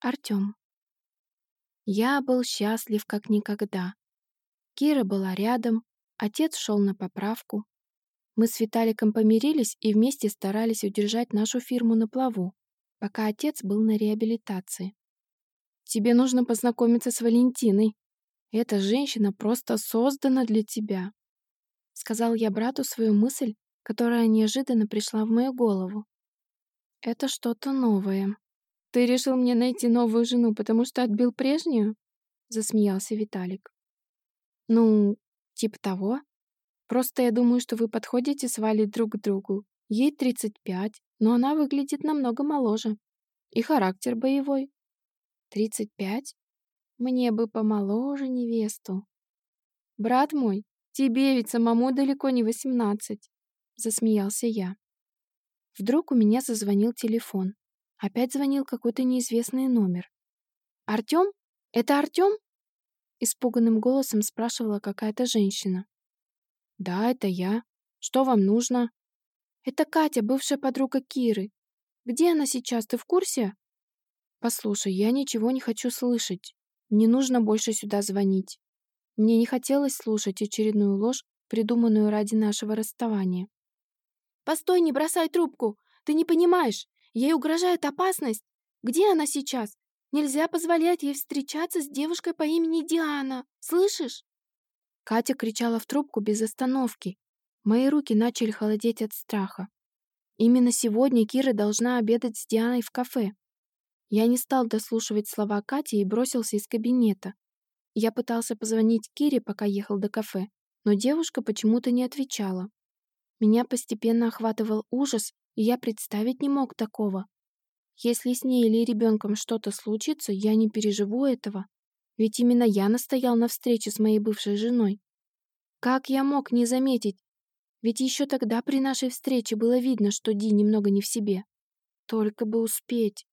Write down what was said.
Артём. Я был счастлив как никогда. Кира была рядом, отец шел на поправку. Мы с Виталиком помирились и вместе старались удержать нашу фирму на плаву, пока отец был на реабилитации. Тебе нужно познакомиться с Валентиной. Эта женщина просто создана для тебя. Сказал я брату свою мысль, которая неожиданно пришла в мою голову. Это что-то новое. «Ты решил мне найти новую жену, потому что отбил прежнюю?» Засмеялся Виталик. «Ну, типа того. Просто я думаю, что вы подходите с Валей друг к другу. Ей 35, но она выглядит намного моложе. И характер боевой. 35? Мне бы помоложе невесту. Брат мой, тебе ведь самому далеко не 18. Засмеялся я. Вдруг у меня зазвонил телефон. Опять звонил какой-то неизвестный номер. «Артём? Это Артём?» Испуганным голосом спрашивала какая-то женщина. «Да, это я. Что вам нужно?» «Это Катя, бывшая подруга Киры. Где она сейчас, ты в курсе?» «Послушай, я ничего не хочу слышать. Не нужно больше сюда звонить. Мне не хотелось слушать очередную ложь, придуманную ради нашего расставания». «Постой, не бросай трубку! Ты не понимаешь! Ей угрожает опасность. Где она сейчас? Нельзя позволять ей встречаться с девушкой по имени Диана. Слышишь?» Катя кричала в трубку без остановки. Мои руки начали холодеть от страха. Именно сегодня Кира должна обедать с Дианой в кафе. Я не стал дослушивать слова Кати и бросился из кабинета. Я пытался позвонить Кире, пока ехал до кафе, но девушка почему-то не отвечала. Меня постепенно охватывал ужас я представить не мог такого. Если с ней или ребенком что-то случится, я не переживу этого. Ведь именно я настоял на встрече с моей бывшей женой. Как я мог не заметить? Ведь еще тогда при нашей встрече было видно, что Ди немного не в себе. Только бы успеть.